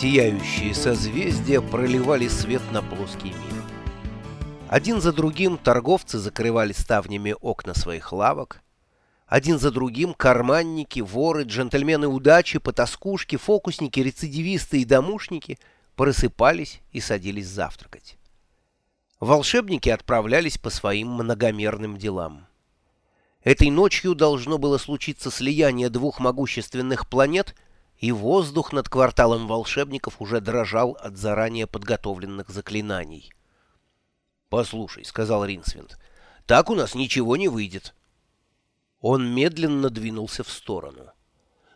Сияющие созвездия проливали свет на плоский мир. Один за другим торговцы закрывали ставнями окна своих лавок. Один за другим карманники, воры, джентльмены удачи, потаскушки, фокусники, рецидивисты и домушники просыпались и садились завтракать. Волшебники отправлялись по своим многомерным делам. Этой ночью должно было случиться слияние двух могущественных планет, и воздух над кварталом волшебников уже дрожал от заранее подготовленных заклинаний. «Послушай», — сказал Ринсвинд, — «так у нас ничего не выйдет». Он медленно двинулся в сторону.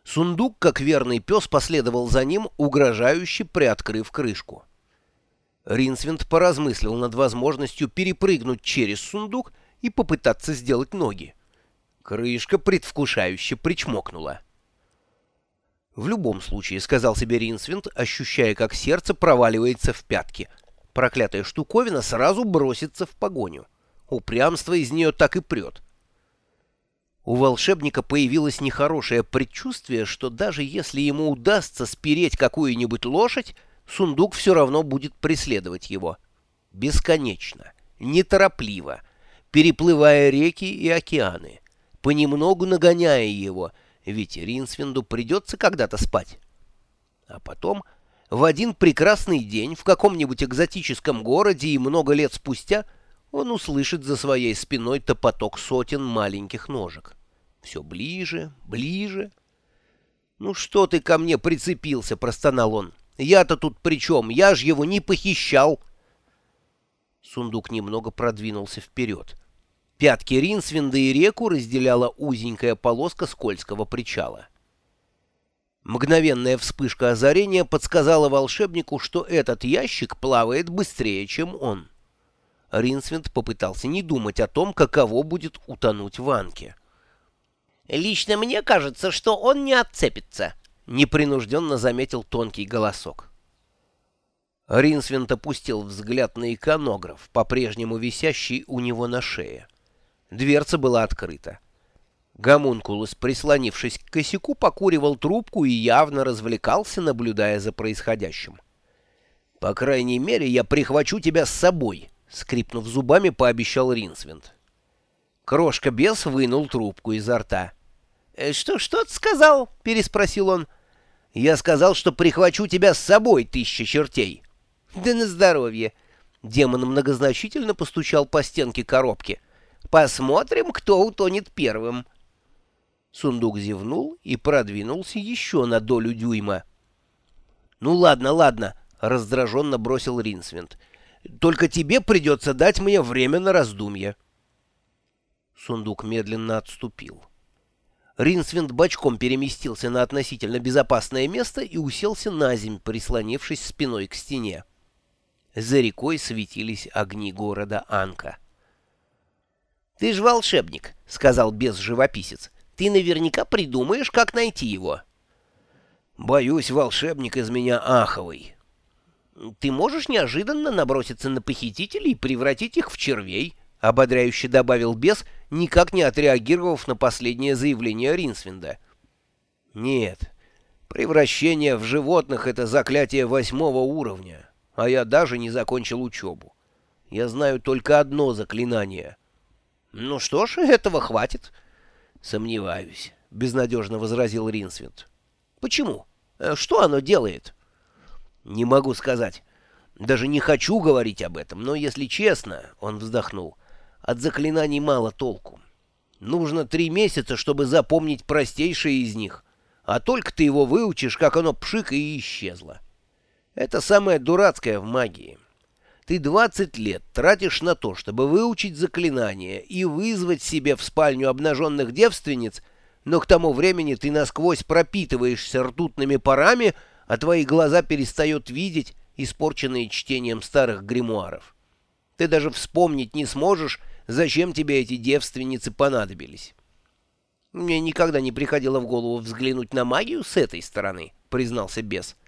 Сундук, как верный пес, последовал за ним, угрожающе приоткрыв крышку. Ринсвинд поразмыслил над возможностью перепрыгнуть через сундук и попытаться сделать ноги. Крышка предвкушающе причмокнула. «В любом случае», — сказал себе Ринсвинд, ощущая, как сердце проваливается в пятки. Проклятая штуковина сразу бросится в погоню. Упрямство из нее так и прет. У волшебника появилось нехорошее предчувствие, что даже если ему удастся спереть какую-нибудь лошадь, сундук все равно будет преследовать его. Бесконечно, неторопливо, переплывая реки и океаны понемногу нагоняя его, ведь Ринсвинду придется когда-то спать. А потом, в один прекрасный день, в каком-нибудь экзотическом городе и много лет спустя, он услышит за своей спиной топоток сотен маленьких ножек. Все ближе, ближе. «Ну что ты ко мне прицепился?» — простонал он. «Я-то тут при чем? Я ж его не похищал!» Сундук немного продвинулся вперед. Пятки Ринсвинда и реку разделяла узенькая полоска скользкого причала. Мгновенная вспышка озарения подсказала волшебнику, что этот ящик плавает быстрее, чем он. Ринсвинд попытался не думать о том, каково будет утонуть в анке. «Лично мне кажется, что он не отцепится», — непринужденно заметил тонкий голосок. Ринсвинд опустил взгляд на иконограф, по-прежнему висящий у него на шее. Дверца была открыта. Гомункулус, прислонившись к косяку, покуривал трубку и явно развлекался, наблюдая за происходящим. «По крайней мере, я прихвачу тебя с собой», — скрипнув зубами, пообещал Ринсвинд. Крошка-бес вынул трубку изо рта. «Э, «Что, что ты сказал?» — переспросил он. «Я сказал, что прихвачу тебя с собой, тысяча чертей». «Да на здоровье!» Демон многозначительно постучал по стенке коробки — Посмотрим, кто утонет первым. Сундук зевнул и продвинулся еще на долю дюйма. «Ну ладно, ладно», — раздраженно бросил Ринсвинд. «Только тебе придется дать мне время на раздумье». Сундук медленно отступил. Ринсвинд бочком переместился на относительно безопасное место и уселся на земь, прислонившись спиной к стене. За рекой светились огни города Анка. «Ты ж волшебник», — сказал бес-живописец. «Ты наверняка придумаешь, как найти его». «Боюсь, волшебник из меня аховый». «Ты можешь неожиданно наброситься на похитителей и превратить их в червей», — ободряюще добавил бес, никак не отреагировав на последнее заявление Ринсвинда. «Нет, превращение в животных — это заклятие восьмого уровня, а я даже не закончил учебу. Я знаю только одно заклинание — «Ну что ж, этого хватит». «Сомневаюсь», — безнадежно возразил Ринсвинд. «Почему? Э, что оно делает?» «Не могу сказать. Даже не хочу говорить об этом, но, если честно, — он вздохнул, — от заклинаний мало толку. Нужно три месяца, чтобы запомнить простейшие из них, а только ты его выучишь, как оно пшик и исчезло. Это самое дурацкое в магии». Ты 20 лет тратишь на то, чтобы выучить заклинание и вызвать себе в спальню обнаженных девственниц, но к тому времени ты насквозь пропитываешься ртутными парами, а твои глаза перестают видеть, испорченные чтением старых гримуаров. Ты даже вспомнить не сможешь, зачем тебе эти девственницы понадобились. Мне никогда не приходило в голову взглянуть на магию с этой стороны, признался бес. —